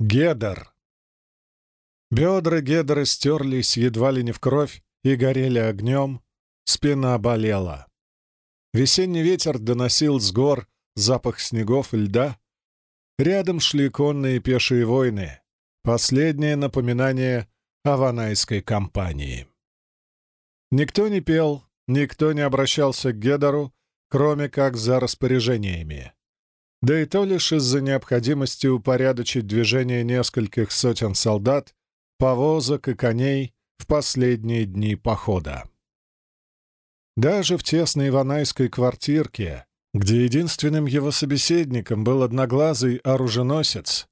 Гедер. Бедра Гедера стерлись едва ли не в кровь и горели огнем, спина болела. Весенний ветер доносил с гор запах снегов и льда. Рядом шли конные пешие войны. Последнее напоминание о ванайской кампании. Никто не пел, никто не обращался к Гедору, кроме как за распоряжениями. Да и то лишь из-за необходимости упорядочить движение нескольких сотен солдат, повозок и коней в последние дни похода. Даже в тесной ванайской квартирке, где единственным его собеседником был одноглазый оруженосец,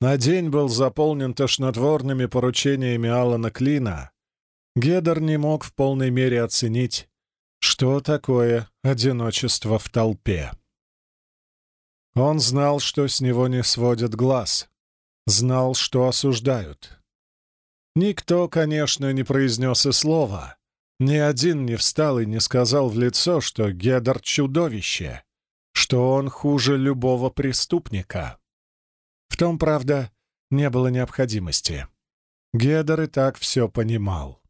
на день был заполнен тошнотворными поручениями Алана Клина, Гедер не мог в полной мере оценить, что такое одиночество в толпе. Он знал, что с него не сводят глаз, знал, что осуждают. Никто, конечно, не произнес и слова. Ни один не встал и не сказал в лицо, что Гедер — чудовище, что он хуже любого преступника. В том, правда, не было необходимости. Гедер и так все понимал.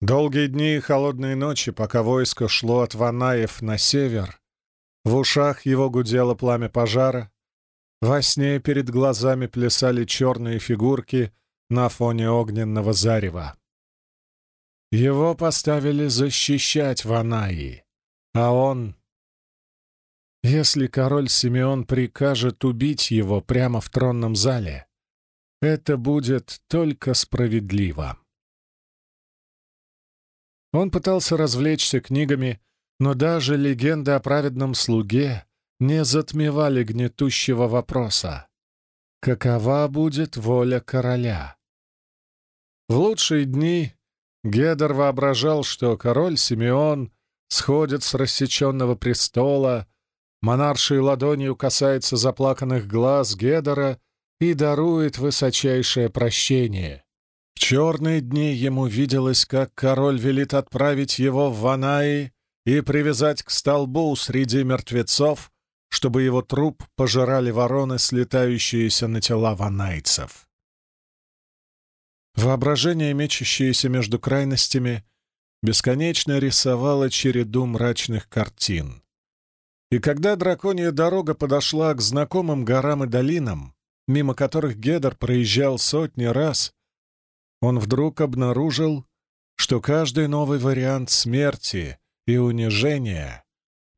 Долгие дни и холодные ночи, пока войско шло от Ванаев на север, в ушах его гудело пламя пожара, во сне перед глазами плясали черные фигурки на фоне огненного зарева. Его поставили защищать Ванаи, а он... Если король Симеон прикажет убить его прямо в тронном зале, это будет только справедливо. Он пытался развлечься книгами, но даже легенды о праведном слуге не затмевали гнетущего вопроса. Какова будет воля короля? В лучшие дни Гедер воображал, что король Симеон сходит с рассеченного престола, монаршей ладонью касается заплаканных глаз Гедера и дарует высочайшее прощение. В черные дни ему виделось, как король велит отправить его в Ванаи и привязать к столбу среди мертвецов, чтобы его труп пожирали вороны, слетающиеся на тела ванайцев. Воображение, мечущееся между крайностями, бесконечно рисовало череду мрачных картин. И когда драконья дорога подошла к знакомым горам и долинам, мимо которых Гедер проезжал сотни раз, он вдруг обнаружил, что каждый новый вариант смерти и унижения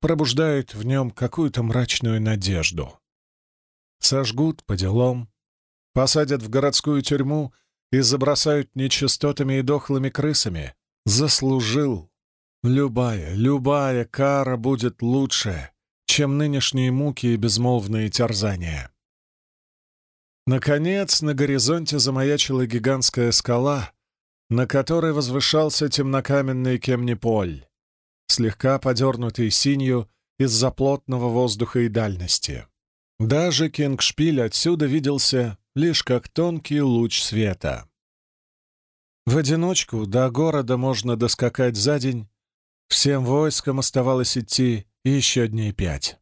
пробуждает в нем какую-то мрачную надежду. Сожгут по делам, посадят в городскую тюрьму и забросают нечистотами и дохлыми крысами. Заслужил. Любая, любая кара будет лучше, чем нынешние муки и безмолвные терзания. Наконец, на горизонте замаячила гигантская скала, на которой возвышался темнокаменный Кемниполь, слегка подернутый синью из-за плотного воздуха и дальности. Даже Кингшпиль отсюда виделся лишь как тонкий луч света. В одиночку до города можно доскакать за день, всем войскам оставалось идти еще дней пять.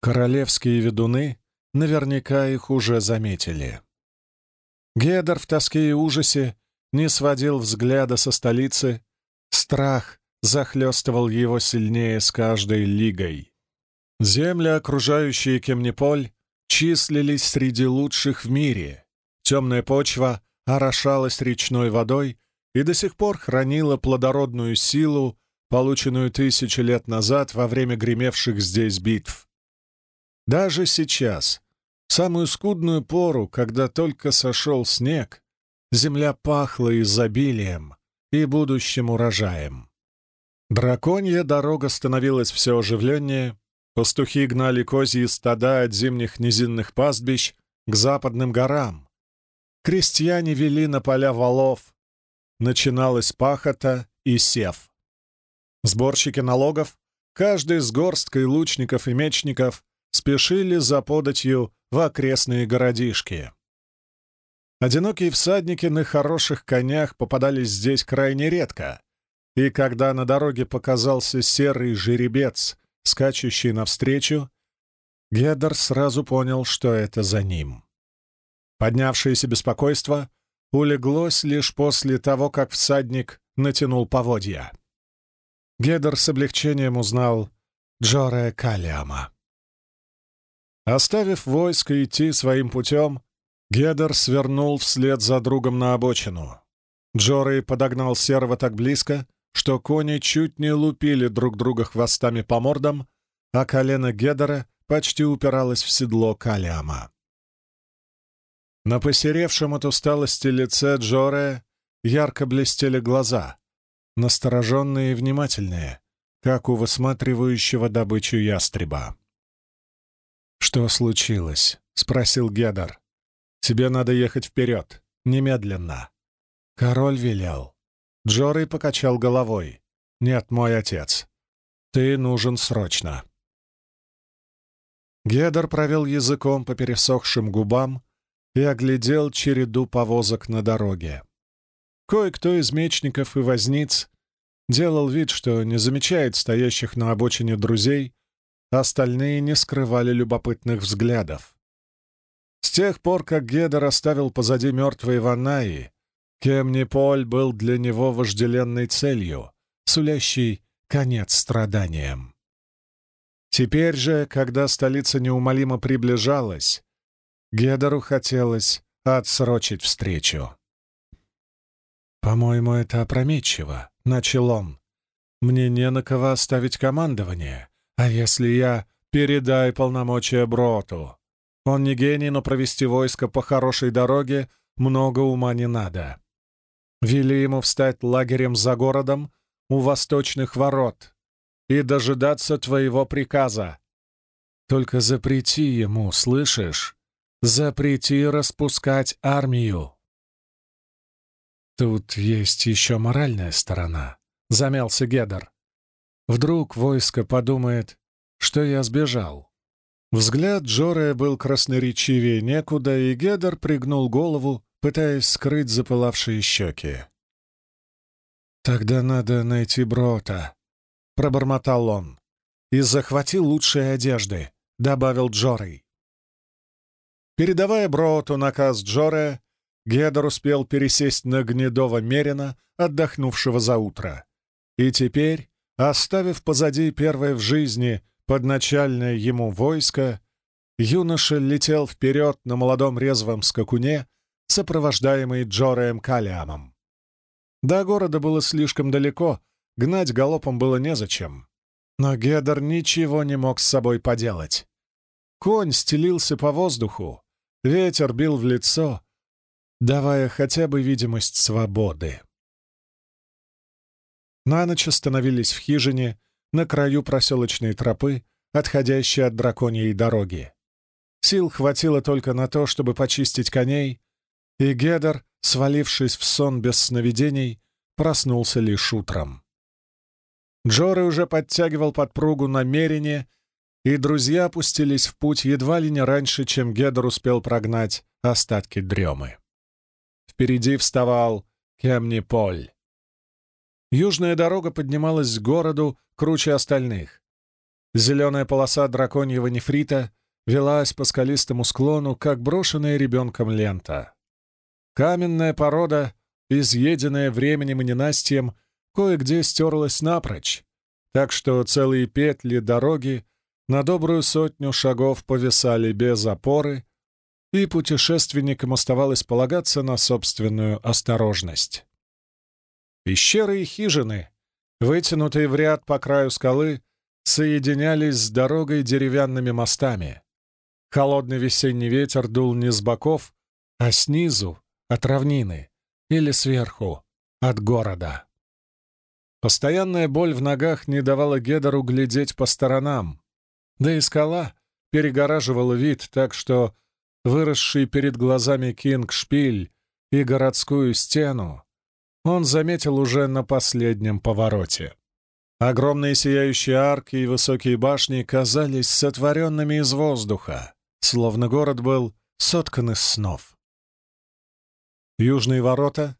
Королевские ведуны Наверняка их уже заметили. Гедер в тоске и ужасе не сводил взгляда со столицы. Страх захлестывал его сильнее с каждой лигой. Земли, окружающие Кемниполь, числились среди лучших в мире. Темная почва орошалась речной водой и до сих пор хранила плодородную силу, полученную тысячи лет назад во время гремевших здесь битв. Даже сейчас, в самую скудную пору, когда только сошел снег, земля пахла изобилием и будущим урожаем. Драконья дорога становилась все оживленнее, пастухи гнали козьи стада от зимних низинных пастбищ к западным горам. Крестьяне вели на поля валов, начиналась пахота и сев. Сборщики налогов, каждый с горсткой лучников и мечников, спешили за податью в окрестные городишки. Одинокие всадники на хороших конях попадались здесь крайне редко, и когда на дороге показался серый жеребец, скачущий навстречу, Гедер сразу понял, что это за ним. Поднявшееся беспокойство улеглось лишь после того, как всадник натянул поводья. Гедер с облегчением узнал Джоре Калиама. Оставив войско идти своим путем, Гедер свернул вслед за другом на обочину. Джорей подогнал серого так близко, что кони чуть не лупили друг друга хвостами по мордам, а колено Гедера почти упиралось в седло Калиама. На посеревшем от усталости лице Джоре ярко блестели глаза, настороженные и внимательные, как у высматривающего добычу ястреба. «Что случилось?» — спросил Гедар. «Тебе надо ехать вперед, немедленно». Король велел. Джорой покачал головой. «Нет, мой отец. Ты нужен срочно». Гедер провел языком по пересохшим губам и оглядел череду повозок на дороге. Кое-кто из мечников и возниц делал вид, что не замечает стоящих на обочине друзей, остальные не скрывали любопытных взглядов. С тех пор, как Гедер оставил позади мертвые Ванаи, Кемниполь был для него вожделенной целью, сулящей конец страданиям. Теперь же, когда столица неумолимо приближалась, Гедеру хотелось отсрочить встречу. «По-моему, это опрометчиво», — начал он. «Мне не на кого оставить командование, а если я передай полномочия Броту? Он не гений, но провести войско по хорошей дороге много ума не надо. Вели ему встать лагерем за городом у восточных ворот и дожидаться твоего приказа. Только запрети ему, слышишь? Запрети распускать армию. Тут есть еще моральная сторона, замялся Гедер. Вдруг войско подумает, что я сбежал. Взгляд Джорея был красноречивее некуда, и Гедер пригнул голову, пытаясь скрыть запылавшие щеки. «Тогда надо найти Брота», — пробормотал он. «И захвати лучшие одежды», — добавил Джорей. Передавая Броту наказ Джоре, Гедор успел пересесть на гнедого Мерина, отдохнувшего за утро. И теперь, оставив позади первое в жизни подначальное ему войско, юноша летел вперед на молодом резвом скакуне, сопровождаемый Джореем Калиамом. До города было слишком далеко, гнать галопом было незачем. Но Гедор ничего не мог с собой поделать. Конь стелился по воздуху, ветер бил в лицо, давая хотя бы видимость свободы. На ночь остановились в хижине на краю проселочной тропы, отходящей от драконьей дороги. Сил хватило только на то, чтобы почистить коней и Гедер, свалившись в сон без сновидений, проснулся лишь утром. Джоры уже подтягивал подпругу намерение, и друзья опустились в путь едва ли не раньше, чем Гедер успел прогнать остатки дремы. Впереди вставал Кемни-Поль. Южная дорога поднималась к городу круче остальных. Зеленая полоса драконьего нефрита велась по скалистому склону, как брошенная ребенком лента. Каменная порода, изъеденная временем и ненастьем, кое-где стерлась напрочь, так что целые петли дороги на добрую сотню шагов повисали без опоры, и путешественникам оставалось полагаться на собственную осторожность. Пещеры и хижины, вытянутые в ряд по краю скалы, соединялись с дорогой деревянными мостами. Холодный весенний ветер дул не с боков, а снизу, от равнины или сверху, от города. Постоянная боль в ногах не давала Гедору глядеть по сторонам, да и скала перегораживала вид, так что выросший перед глазами Кинг-шпиль и городскую стену он заметил уже на последнем повороте. Огромные сияющие арки и высокие башни казались сотворенными из воздуха, словно город был соткан из снов. Южные ворота,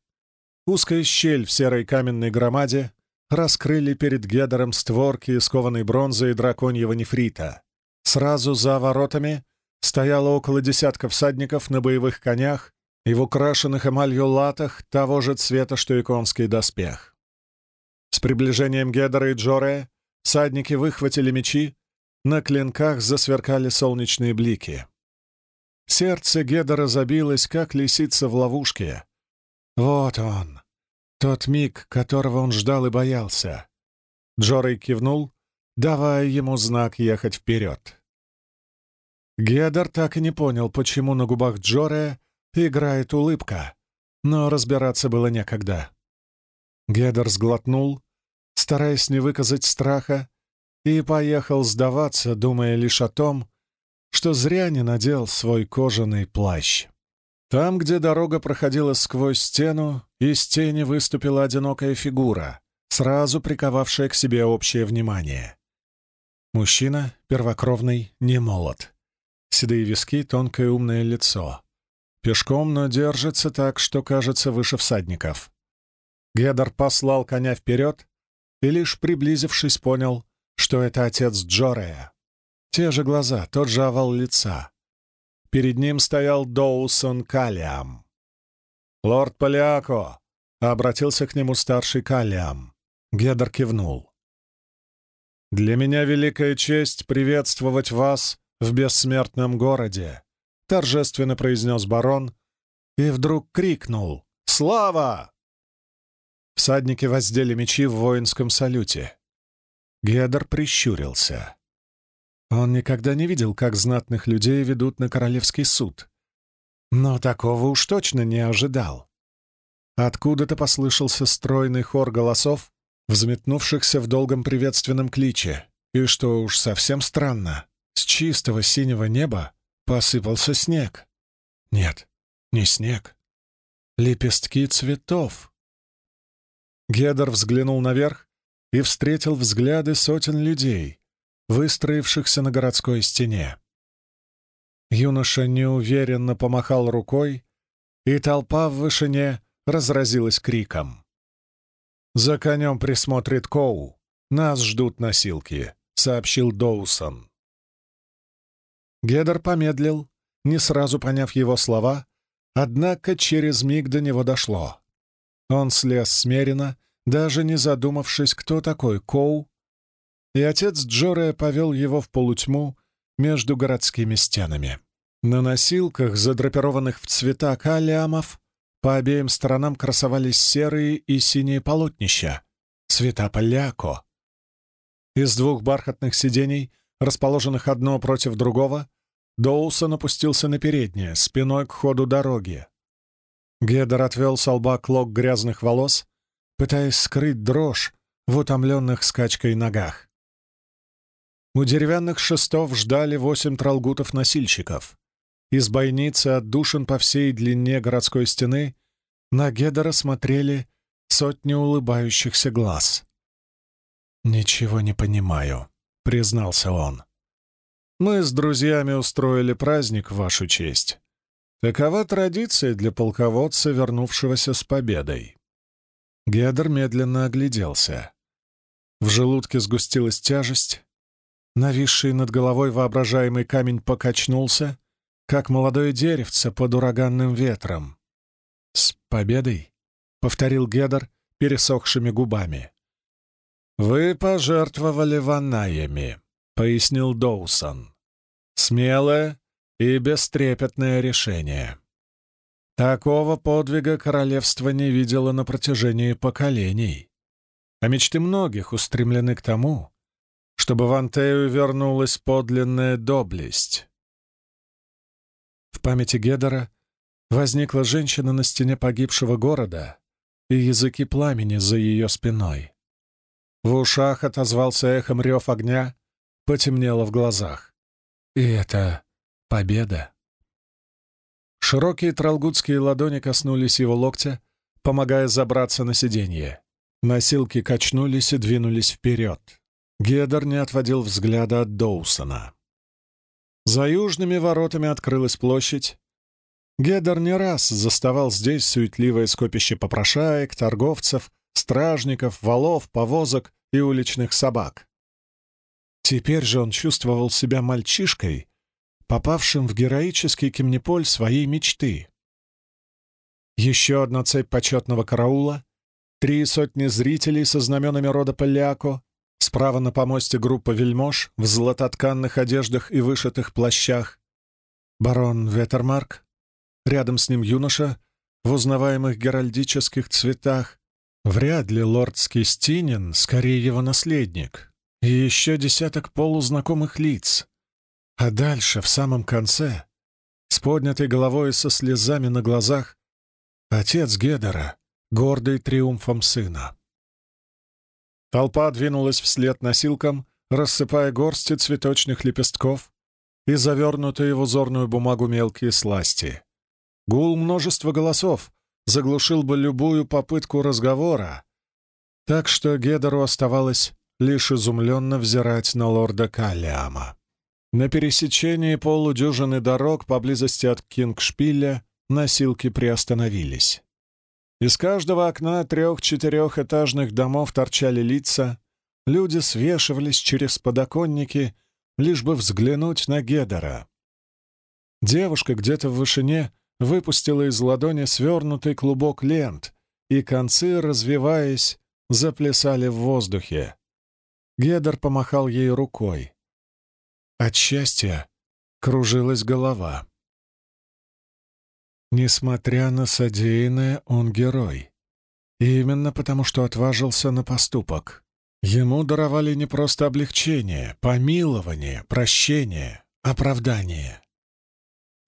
узкая щель в серой каменной громаде, раскрыли перед Гедером створки из кованой бронзы и драконьего нефрита. Сразу за воротами стояло около десятка всадников на боевых конях и в украшенных эмалью латах того же цвета, что и конский доспех. С приближением Гедера и Джоре всадники выхватили мечи, на клинках засверкали солнечные блики. Сердце Гедера забилось, как лисица в ловушке. Вот он, тот миг, которого он ждал и боялся. Джорей кивнул, давая ему знак ехать вперед. Гедер так и не понял, почему на губах Джорея играет улыбка, но разбираться было некогда. Гедер сглотнул, стараясь не выказать страха, и поехал сдаваться, думая лишь о том, что зря не надел свой кожаный плащ. Там, где дорога проходила сквозь стену, из тени выступила одинокая фигура, сразу приковавшая к себе общее внимание. Мужчина, первокровный, не молод. Седые виски, тонкое умное лицо. Пешком, но держится так, что кажется выше всадников. Гедор послал коня вперед и, лишь приблизившись, понял, что это отец Джорея. Те же глаза, тот же овал лица. Перед ним стоял Доусон Калиам. «Лорд Поляко!» — обратился к нему старший Калиам. Гедор кивнул. «Для меня великая честь приветствовать вас в бессмертном городе», — торжественно произнес барон и вдруг крикнул «Слава!». Всадники воздели мечи в воинском салюте. Гедор прищурился. Он никогда не видел, как знатных людей ведут на королевский суд. Но такого уж точно не ожидал. Откуда-то послышался стройный хор голосов, взметнувшихся в долгом приветственном кличе, и, что уж совсем странно, с чистого синего неба посыпался снег. Нет, не снег. Лепестки цветов. Гедор взглянул наверх и встретил взгляды сотен людей, выстроившихся на городской стене. Юноша неуверенно помахал рукой, и толпа в вышине разразилась криком. «За конем присмотрит Коу. Нас ждут носилки», — сообщил Доусон. Гедер помедлил, не сразу поняв его слова, однако через миг до него дошло. Он слез смеренно, даже не задумавшись, кто такой Коу, и отец Джорея повел его в полутьму между городскими стенами. На носилках, задрапированных в цвета калиамов, по обеим сторонам красовались серые и синие полотнища, цвета поляко. Из двух бархатных сидений, расположенных одно против другого, Доусон опустился на переднее, спиной к ходу дороги. Гедер отвел с лба клок грязных волос, пытаясь скрыть дрожь в утомленных скачкой ногах. У деревянных шестов ждали восемь тралгутов-носильщиков. Из бойницы отдушин по всей длине городской стены на Гедера смотрели сотни улыбающихся глаз. «Ничего не понимаю», — признался он. «Мы с друзьями устроили праздник в вашу честь. Такова традиция для полководца, вернувшегося с победой». Гедер медленно огляделся. В желудке сгустилась тяжесть. Нависший над головой воображаемый камень покачнулся, как молодое деревце под ураганным ветром. «С победой!» — повторил Гедер пересохшими губами. «Вы пожертвовали ванаями», — пояснил Доусон. «Смелое и бестрепетное решение. Такого подвига королевство не видело на протяжении поколений, а мечты многих устремлены к тому, чтобы в Антею вернулась подлинная доблесть, в памяти Гедера возникла женщина на стене погибшего города и языки пламени за ее спиной. В ушах отозвался эхом рев огня, потемнело в глазах. И это победа. Широкие тралгутские ладони коснулись его локтя, помогая забраться на сиденье. Носилки качнулись и двинулись вперед. Гедер не отводил взгляда от Доусона. За южными воротами открылась площадь. Гедер не раз заставал здесь суетливое скопище попрошаек, торговцев, стражников, валов, повозок и уличных собак. Теперь же он чувствовал себя мальчишкой, попавшим в героический Кемниполь своей мечты. Еще одна цепь почетного караула, три сотни зрителей со знаменами рода Поляко, справа на помосте группа вельмож в златотканных одеждах и вышитых плащах, барон Ветермарк, рядом с ним юноша в узнаваемых геральдических цветах, вряд ли лорд Скистинин, скорее его наследник, и еще десяток полузнакомых лиц. А дальше, в самом конце, с поднятой головой и со слезами на глазах, отец Гедера, гордый триумфом сына. Толпа двинулась вслед носилкам, рассыпая горсти цветочных лепестков и завернутые в узорную бумагу мелкие сласти. Гул множества голосов заглушил бы любую попытку разговора, так что Гедеру оставалось лишь изумленно взирать на лорда Каллиама. На пересечении полудюжины дорог поблизости от Кингшпиля носилки приостановились. Из каждого окна трех-четырехэтажных домов торчали лица, люди свешивались через подоконники, лишь бы взглянуть на Гедера. Девушка где-то в вышине выпустила из ладони свернутый клубок лент, и концы, развиваясь, заплясали в воздухе. Гедер помахал ей рукой. От счастья кружилась голова. Несмотря на содеянное, он герой. И именно потому, что отважился на поступок. Ему даровали не просто облегчение, помилование, прощение, оправдание.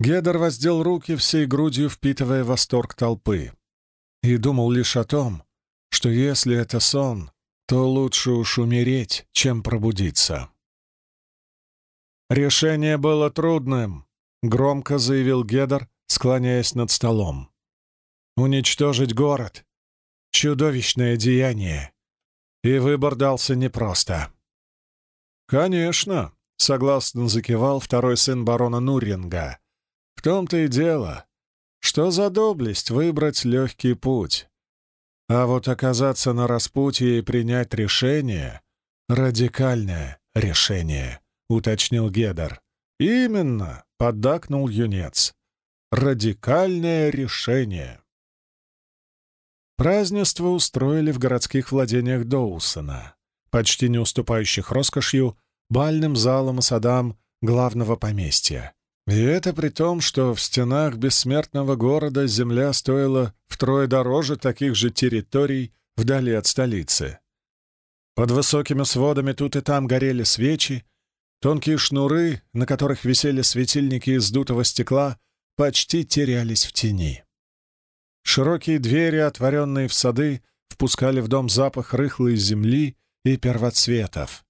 Гедер воздел руки всей грудью, впитывая восторг толпы. И думал лишь о том, что если это сон, то лучше уж умереть, чем пробудиться. «Решение было трудным», — громко заявил Гедер, склоняясь над столом. «Уничтожить город — чудовищное деяние, и выбор дался непросто». «Конечно», — согласно закивал второй сын барона Нуринга. «В том-то и дело, что за доблесть выбрать легкий путь, а вот оказаться на распутье и принять решение — радикальное решение, — уточнил Гедер. «Именно», — поддакнул юнец. «Радикальное решение». Празднество устроили в городских владениях Доусона, почти не уступающих роскошью бальным залам и садам главного поместья. И это при том, что в стенах бессмертного города земля стоила втрое дороже таких же территорий вдали от столицы. Под высокими сводами тут и там горели свечи, тонкие шнуры, на которых висели светильники из дутого стекла, почти терялись в тени. Широкие двери, отворенные в сады, впускали в дом запах рыхлой земли и первоцветов.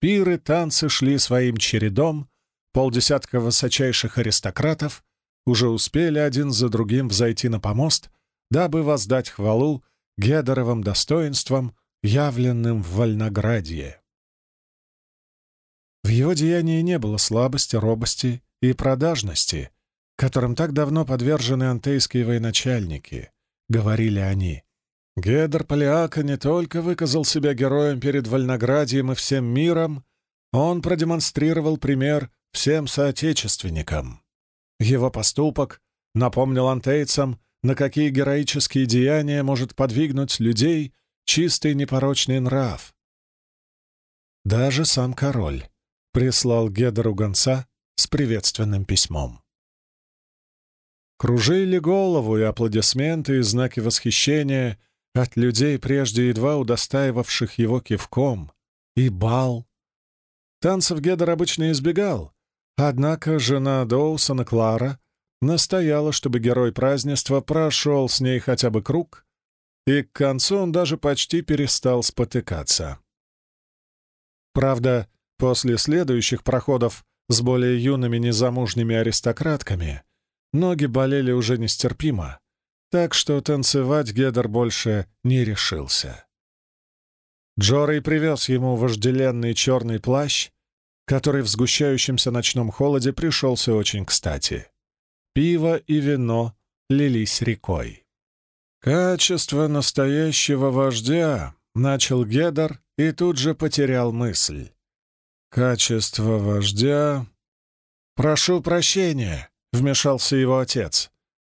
Пиры, танцы шли своим чередом, Полдесятка высочайших аристократов уже успели один за другим взойти на помост, дабы воздать хвалу Гедеровым достоинствам, явленным в Вольноградье. В его деянии не было слабости, робости и продажности, которым так давно подвержены антейские военачальники, — говорили они. Гедер Полиака не только выказал себя героем перед Вольноградием и всем миром, он продемонстрировал пример всем соотечественникам. Его поступок напомнил антейцам, на какие героические деяния может подвигнуть людей чистый непорочный нрав. Даже сам король прислал Гедеру гонца с приветственным письмом. Кружили голову и аплодисменты и знаки восхищения от людей, прежде едва удостаивавших его кивком, и бал. Танцев Гедер обычно избегал, Однако жена Доусона, Клара, настояла, чтобы герой празднества прошел с ней хотя бы круг, и к концу он даже почти перестал спотыкаться. Правда, после следующих проходов с более юными незамужними аристократками ноги болели уже нестерпимо, так что танцевать Гедер больше не решился. Джорей привез ему вожделенный черный плащ который в сгущающемся ночном холоде пришелся очень кстати. Пиво и вино лились рекой. «Качество настоящего вождя», — начал Гедер и тут же потерял мысль. Качество вождя... «Прошу прощения», — вмешался его отец.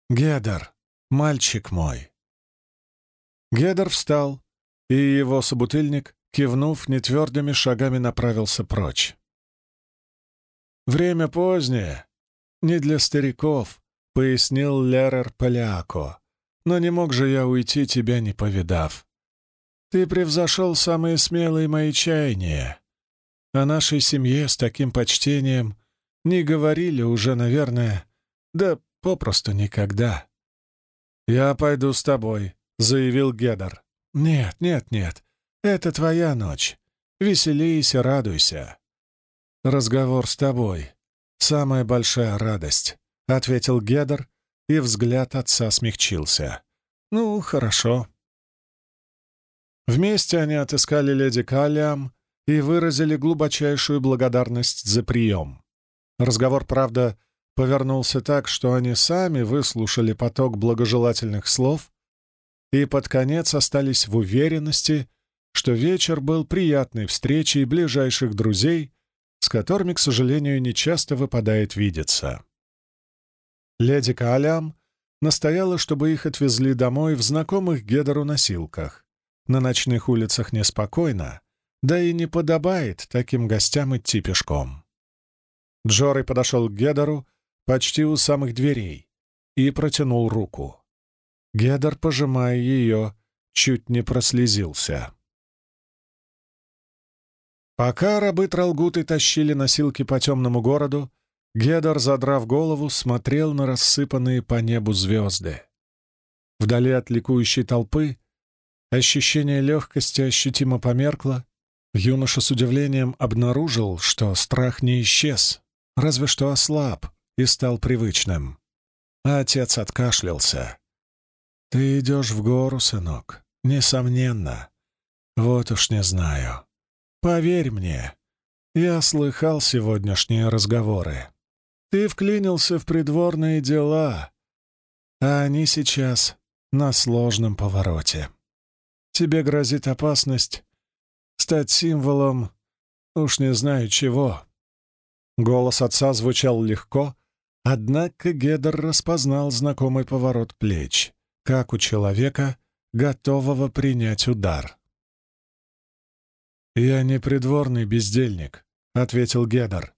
«Гедер, мальчик мой». Гедер встал, и его собутыльник, кивнув нетвердыми шагами, направился прочь. «Время позднее, не для стариков», — пояснил Лерер Поляко. «Но не мог же я уйти, тебя не повидав. Ты превзошел самые смелые мои чаяния. О нашей семье с таким почтением не говорили уже, наверное, да попросту никогда». «Я пойду с тобой», — заявил Гедер. «Нет, нет, нет, это твоя ночь. Веселись и радуйся». «Разговор с тобой — самая большая радость», — ответил Гедер, и взгляд отца смягчился. «Ну, хорошо». Вместе они отыскали леди Каллиам и выразили глубочайшую благодарность за прием. Разговор, правда, повернулся так, что они сами выслушали поток благожелательных слов и под конец остались в уверенности, что вечер был приятной встречей ближайших друзей, с которыми, к сожалению, нечасто выпадает видеться. Леди Каалям настояла, чтобы их отвезли домой в знакомых Гедеру носилках. На ночных улицах неспокойно, да и не подобает таким гостям идти пешком. Джорой подошел к Гедеру почти у самых дверей и протянул руку. Гедер, пожимая ее, чуть не прослезился. Пока рабы Тралгуты тащили носилки по темному городу, Гедер, задрав голову, смотрел на рассыпанные по небу звезды. Вдали от ликующей толпы ощущение легкости ощутимо померкло. Юноша с удивлением обнаружил, что страх не исчез, разве что ослаб и стал привычным. А отец откашлялся. «Ты идешь в гору, сынок, несомненно. Вот уж не знаю. Поверь мне, я слыхал сегодняшние разговоры. Ты вклинился в придворные дела, а они сейчас на сложном повороте. Тебе грозит опасность стать символом уж не знаю чего». Голос отца звучал легко, однако Гедер распознал знакомый поворот плеч как у человека, готового принять удар. «Я не придворный бездельник», — ответил Гедер.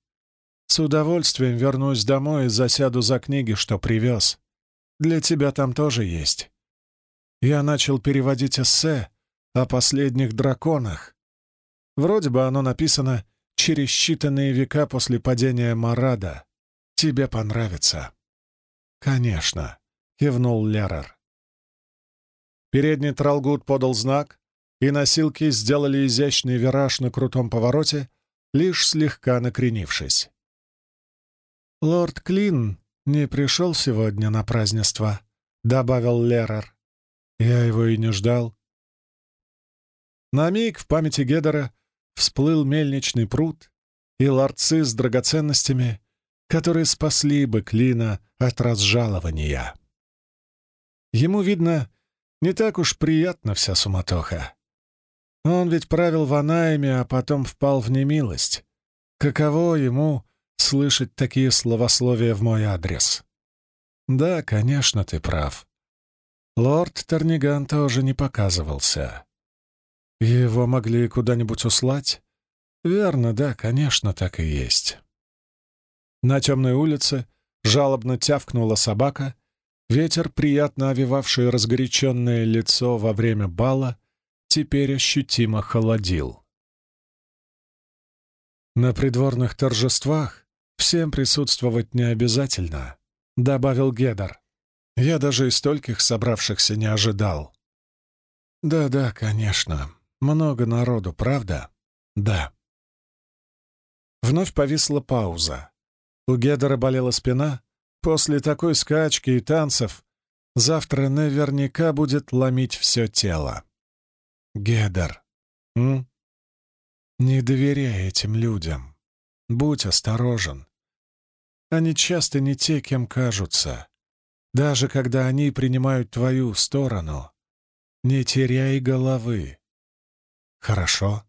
«С удовольствием вернусь домой и засяду за книги, что привез. Для тебя там тоже есть. Я начал переводить эссе о последних драконах. Вроде бы оно написано через считанные века после падения Марада. Тебе понравится». «Конечно», — кивнул Лерер. Передний Тралгут подал знак, и носилки сделали изящный вираж на крутом повороте, лишь слегка накренившись. «Лорд Клин не пришел сегодня на празднество», — добавил Лерер. «Я его и не ждал». На миг в памяти Гедера всплыл мельничный пруд и ларцы с драгоценностями, которые спасли бы Клина от разжалования. Ему, видно, не так уж приятна вся суматоха. Он ведь правил в Анайме, а потом впал в немилость. Каково ему слышать такие словословия в мой адрес? Да, конечно, ты прав. Лорд Терниган тоже не показывался. Его могли куда-нибудь услать? Верно, да, конечно, так и есть. На темной улице жалобно тявкнула собака, Ветер, приятно овивавший разгоряченное лицо во время бала, теперь ощутимо холодил. «На придворных торжествах всем присутствовать не обязательно», — добавил Гедер. «Я даже и стольких собравшихся не ожидал». «Да-да, конечно. Много народу, правда?» «Да». Вновь повисла пауза. У Гедера болела спина, После такой скачки и танцев завтра наверняка будет ломить все тело. Гедер, м? Не доверяй этим людям. Будь осторожен. Они часто не те, кем кажутся. Даже когда они принимают твою сторону, не теряй головы. Хорошо?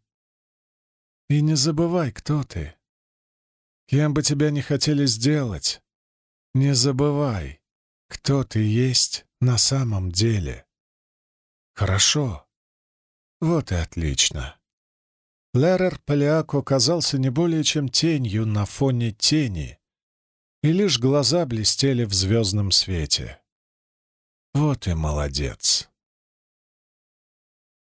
И не забывай, кто ты. Кем бы тебя ни хотели сделать, не забывай, кто ты есть на самом деле. Хорошо. Вот и отлично. Лерер Полиако казался не более чем тенью на фоне тени, и лишь глаза блестели в звездном свете. Вот и молодец.